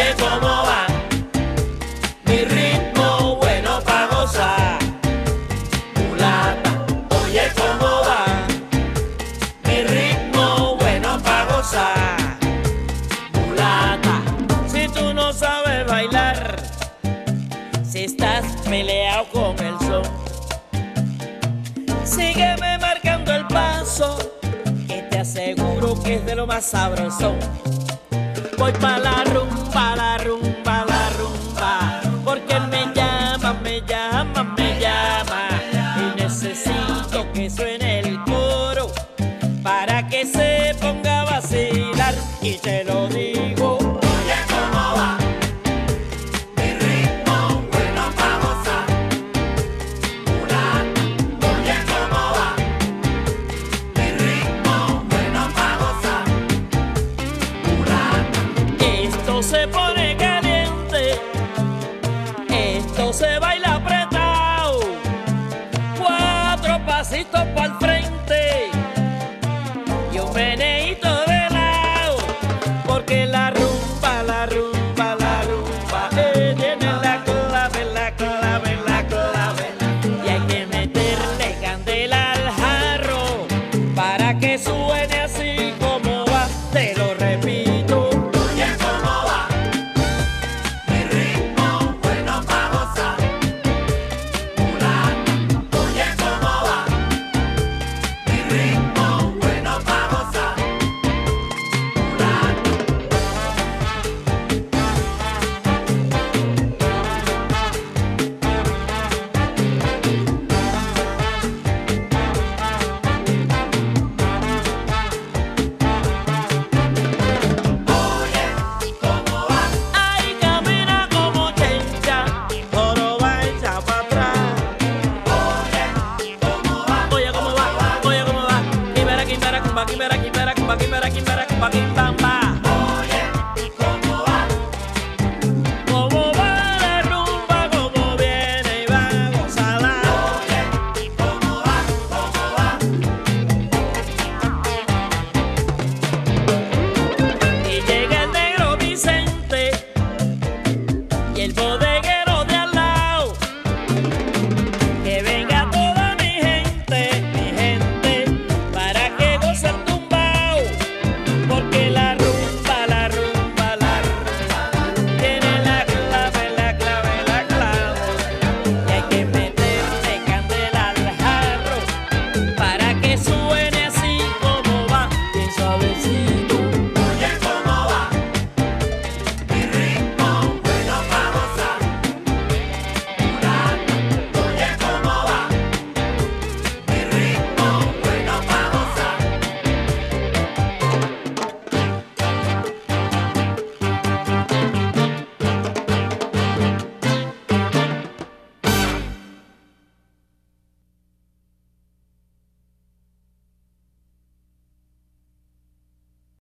Oye, ¿cómo va? Mi ritmo bueno para gozar. Mulata, oye, ¿cómo va? Mi ritmo bueno para gozar. Mulata, si tú no sabes bailar, si estás peleado con el sol, sígueme marcando el paso, que te aseguro que es de lo más sabroso. Voy pa' la rumba, la rumba, la rumba, porque me llama, me llama, me llama, y necesito que suene el coro para que se ponga a vacilar y te lo digo. Se pone caliente, esto se baila apretado. Cuatro pasitos para el frente.